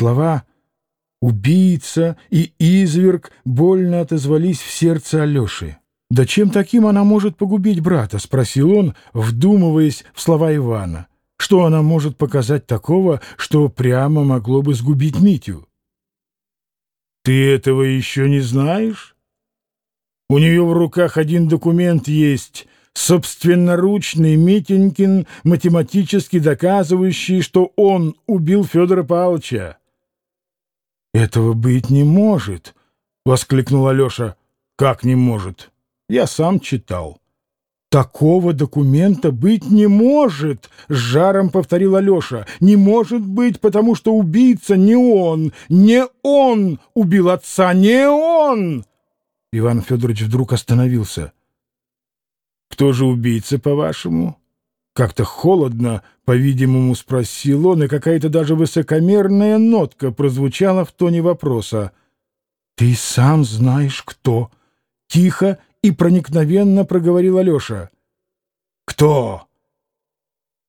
Слова «убийца» и «изверг» больно отозвались в сердце Алеши. «Да чем таким она может погубить брата?» — спросил он, вдумываясь в слова Ивана. «Что она может показать такого, что прямо могло бы сгубить Митю?» «Ты этого еще не знаешь? У нее в руках один документ есть, собственноручный Митенькин, математически доказывающий, что он убил Федора Павловича». «Этого быть не может!» — воскликнул Алеша. «Как не может?» Я сам читал. «Такого документа быть не может!» — с жаром повторил Алеша. «Не может быть, потому что убийца не он! Не он убил отца! Не он!» Иван Федорович вдруг остановился. «Кто же убийца, по-вашему?» Как-то холодно, по-видимому, спросил он, и какая-то даже высокомерная нотка прозвучала в тоне вопроса. «Ты сам знаешь, кто?» Тихо и проникновенно проговорил Алеша. «Кто?»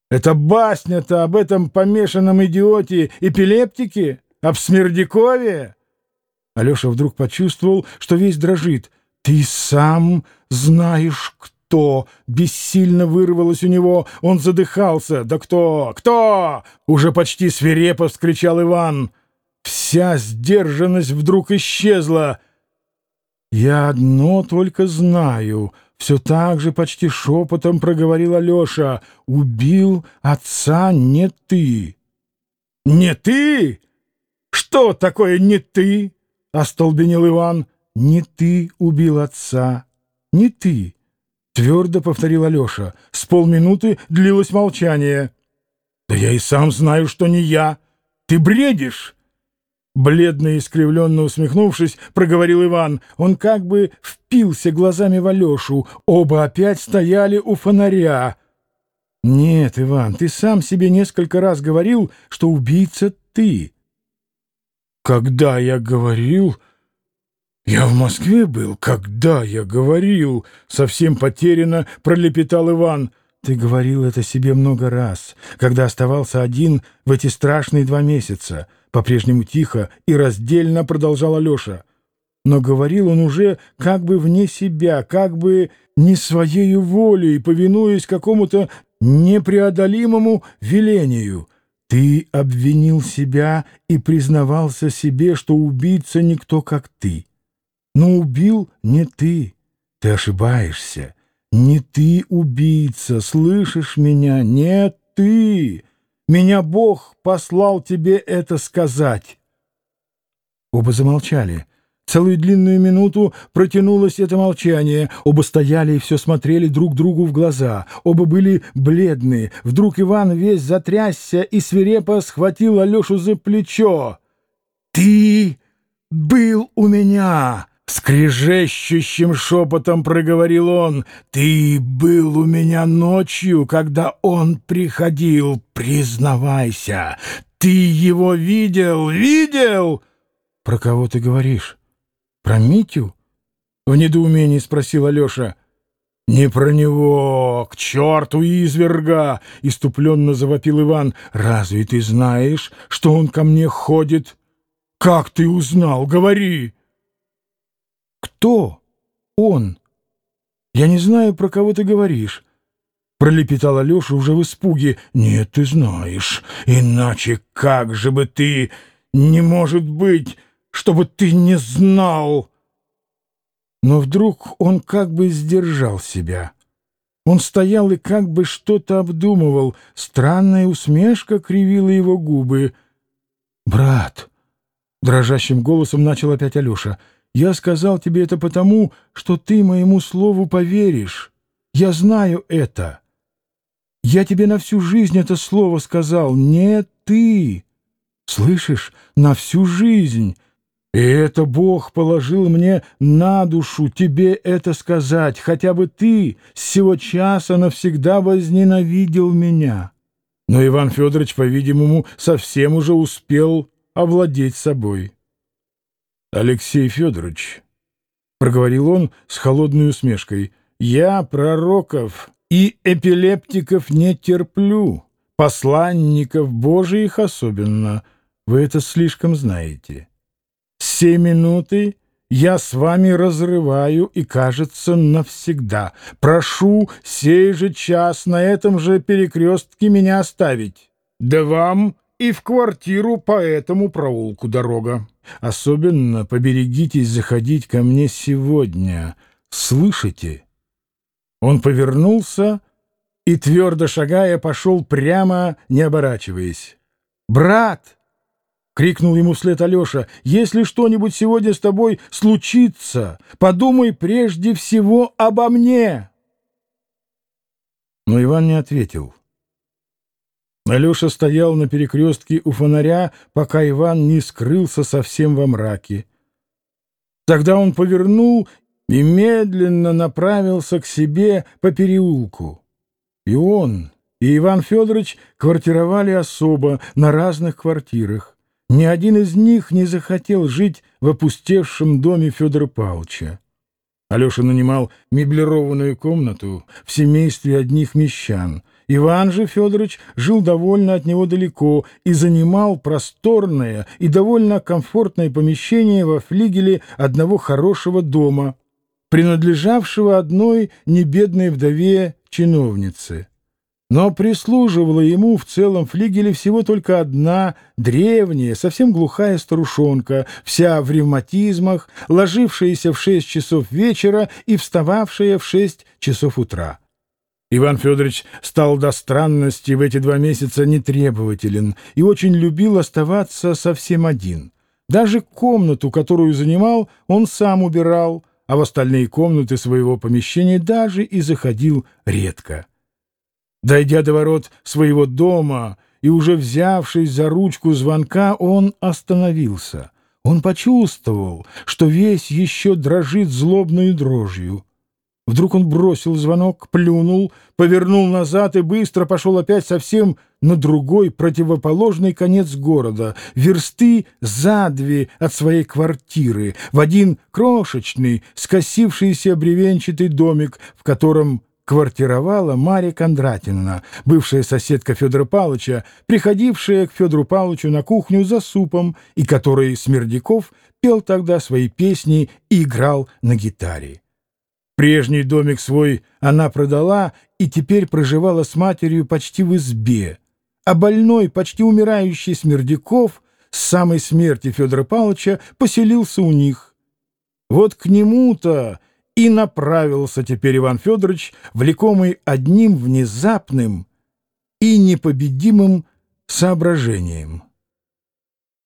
«Это басня-то об этом помешанном идиоте-эпилептике? Об Смердякове?» Алеша вдруг почувствовал, что весь дрожит. «Ты сам знаешь, кто?» Бессильно вырвалось у него. Он задыхался. «Да кто? Кто?» Уже почти свирепо вскричал Иван. Вся сдержанность вдруг исчезла. «Я одно только знаю», — все так же почти шепотом проговорил Алеша. «Убил отца не ты». «Не ты? Что такое не ты?» — остолбенел Иван. «Не ты убил отца, не ты», — твердо повторил Алеша. С полминуты длилось молчание. «Да я и сам знаю, что не я. Ты бредишь!» Бледно и искривленно усмехнувшись, проговорил Иван. Он как бы впился глазами в Алешу. Оба опять стояли у фонаря. «Нет, Иван, ты сам себе несколько раз говорил, что убийца ты». «Когда я говорил...» «Я в Москве был, когда я говорил...» Совсем потерянно пролепетал Иван. «Ты говорил это себе много раз, когда оставался один в эти страшные два месяца». По-прежнему тихо и раздельно продолжал Алеша. Но говорил он уже как бы вне себя, как бы не своей волей, повинуясь какому-то непреодолимому велению. Ты обвинил себя и признавался себе, что убийца никто, как ты. Но убил не ты. Ты ошибаешься. Не ты убийца, слышишь меня? Не ты. Меня Бог послал тебе это сказать. Оба замолчали. Целую длинную минуту протянулось это молчание. Оба стояли и все смотрели друг другу в глаза. Оба были бледные. Вдруг Иван весь затрясся и свирепо схватил Алешу за плечо. «Ты был у меня!» Скрежещущим шепотом проговорил он. «Ты был у меня ночью, когда он приходил. Признавайся, ты его видел, видел?» «Про кого ты говоришь? Про Митю?» В недоумении спросил Алеша. «Не про него! К черту изверга!» — иступленно завопил Иван. «Разве ты знаешь, что он ко мне ходит? Как ты узнал? Говори!» «Кто? Он? Я не знаю, про кого ты говоришь». Пролепетал Алеша уже в испуге. «Нет, ты знаешь. Иначе как же бы ты... Не может быть, чтобы ты не знал!» Но вдруг он как бы сдержал себя. Он стоял и как бы что-то обдумывал. Странная усмешка кривила его губы. «Брат!» — дрожащим голосом начал опять Алеша — я сказал тебе это потому, что ты моему слову поверишь. Я знаю это. Я тебе на всю жизнь это слово сказал. Не ты. Слышишь? На всю жизнь. И это Бог положил мне на душу тебе это сказать, хотя бы ты с сего часа навсегда возненавидел меня. Но Иван Федорович, по-видимому, совсем уже успел овладеть собой. Алексей Федорович, — проговорил он с холодной усмешкой, — я пророков и эпилептиков не терплю, посланников Божиих особенно. вы это слишком знаете. Все минуты я с вами разрываю и, кажется, навсегда. Прошу сей же час на этом же перекрестке меня оставить. Да вам и в квартиру по этому проулку дорога. Особенно поберегитесь заходить ко мне сегодня. Слышите?» Он повернулся и, твердо шагая, пошел прямо, не оборачиваясь. «Брат!» — крикнул ему вслед Алеша. «Если что-нибудь сегодня с тобой случится, подумай прежде всего обо мне!» Но Иван не ответил. Алеша стоял на перекрестке у фонаря, пока Иван не скрылся совсем во мраке. Тогда он повернул и медленно направился к себе по переулку. И он, и Иван Федорович квартировали особо на разных квартирах. Ни один из них не захотел жить в опустевшем доме Федора Павловича. Алеша нанимал меблированную комнату в семействе одних мещан. Иван же Федорович жил довольно от него далеко и занимал просторное и довольно комфортное помещение во флигеле одного хорошего дома, принадлежавшего одной небедной вдове чиновницы. Но прислуживала ему в целом флигеле всего только одна древняя, совсем глухая старушонка, вся в ревматизмах, ложившаяся в шесть часов вечера и встававшая в шесть часов утра. Иван Федорович стал до странности в эти два месяца нетребователен и очень любил оставаться совсем один. Даже комнату, которую занимал, он сам убирал, а в остальные комнаты своего помещения даже и заходил редко. Дойдя до ворот своего дома и уже взявшись за ручку звонка, он остановился. Он почувствовал, что весь еще дрожит злобную дрожью. Вдруг он бросил звонок, плюнул, повернул назад и быстро пошел опять совсем на другой противоположный конец города, версты за две от своей квартиры, в один крошечный, скосившийся бревенчатый домик, в котором квартировала Марья Кондратьевна, бывшая соседка Федора Павловича, приходившая к Федору Павловичу на кухню за супом и который Смердяков пел тогда свои песни и играл на гитаре. Прежний домик свой она продала и теперь проживала с матерью почти в избе, а больной, почти умирающий Смердяков с самой смерти Федора Павловича поселился у них. Вот к нему-то и направился теперь Иван Федорович, влекомый одним внезапным и непобедимым соображением —